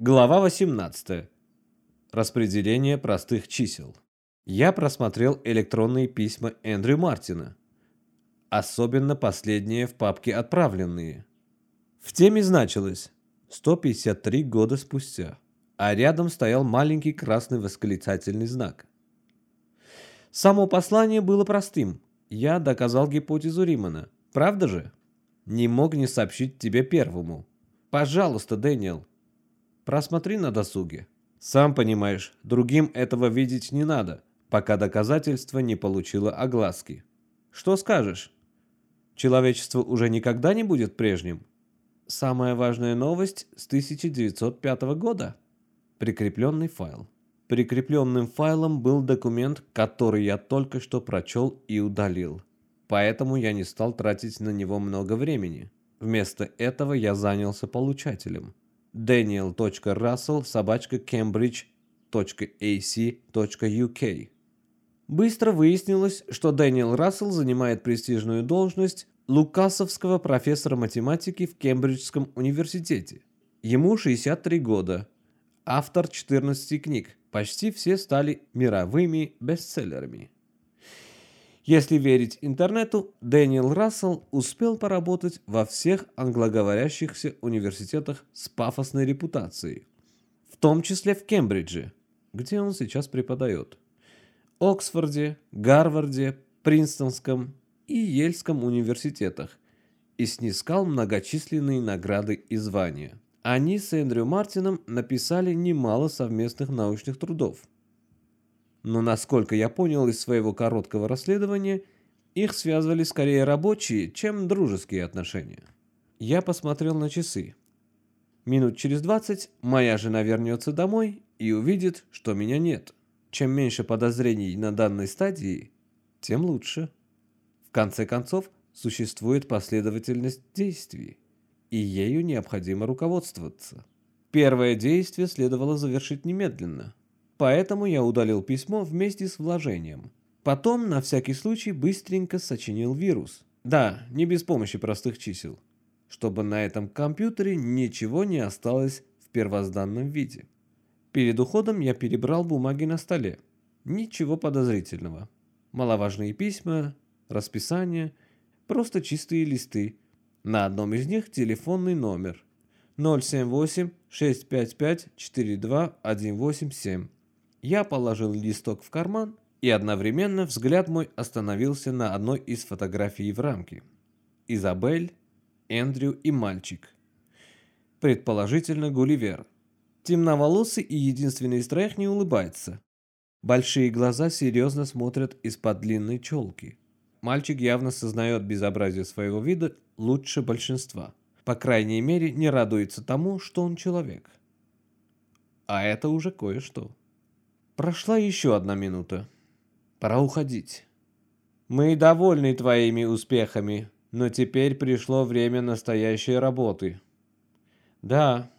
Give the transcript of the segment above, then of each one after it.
Глава 18. Распределение простых чисел. Я просмотрел электронные письма Эндрю Мартина. Особенно последние в папке «Отправленные». В теме значилось 153 года спустя, а рядом стоял маленький красный восклицательный знак. Само послание было простым. Я доказал гипотезу Римана. Правда же? Не мог не сообщить тебе первому. Пожалуйста, Дэниел, Просмотри на досуге. Сам понимаешь, другим этого видеть не надо, пока доказательство не получило огласки. Что скажешь? Человечество уже никогда не будет прежним? Самая важная новость с 1905 года. Прикрепленный файл. Прикрепленным файлом был документ, который я только что прочел и удалил. Поэтому я не стал тратить на него много времени. Вместо этого я занялся получателем daniel.russell собачка cambridge.ac.uk. Быстро выяснилось, что Дэниел Рассел занимает престижную должность лукасовского профессора математики в Кембриджском университете. Ему 63 года. Автор 14 книг. Почти все стали мировыми бестселлерами. Если верить интернету, Дэниел Рассел успел поработать во всех англоговорящихся университетах с пафосной репутацией, в том числе в Кембридже, где он сейчас преподает, Оксфорде, Гарварде, Принстонском и Ельском университетах и снискал многочисленные награды и звания. Они с Эндрю Мартином написали немало совместных научных трудов – но насколько я понял из своего короткого расследования, их связывали скорее рабочие, чем дружеские отношения. Я посмотрел на часы. Минут через двадцать моя жена вернется домой и увидит, что меня нет. Чем меньше подозрений на данной стадии, тем лучше. В конце концов, существует последовательность действий, и ею необходимо руководствоваться. Первое действие следовало завершить немедленно. Поэтому я удалил письмо вместе с вложением. Потом, на всякий случай, быстренько сочинил вирус. Да, не без помощи простых чисел. Чтобы на этом компьютере ничего не осталось в первозданном виде. Перед уходом я перебрал бумаги на столе. Ничего подозрительного. Маловажные письма, расписание, просто чистые листы. На одном из них телефонный номер 078 655 42187. Я положил листок в карман, и одновременно взгляд мой остановился на одной из фотографий в рамке. Изабель, Эндрю и мальчик. Предположительно, Гулливер. Темноволосый и единственный из троих не улыбается. Большие глаза серьезно смотрят из-под длинной челки. Мальчик явно сознает безобразие своего вида лучше большинства. По крайней мере, не радуется тому, что он человек. А это уже кое-что. Прошла еще одна минута. Пора уходить. Мы довольны твоими успехами, но теперь пришло время настоящей работы. Да,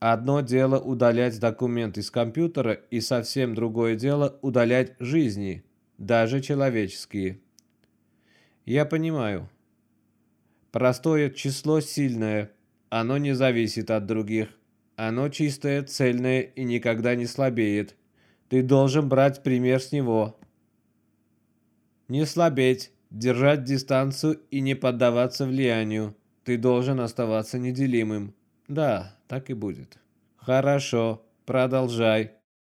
одно дело удалять документ из компьютера и совсем другое дело удалять жизни, даже человеческие. Я понимаю. Простое число сильное, оно не зависит от других. Оно чистое, цельное и никогда не слабеет. Ты должен брать пример с него. Не слабеть, держать дистанцию и не поддаваться влиянию. Ты должен оставаться неделимым. Да, так и будет. Хорошо, продолжай.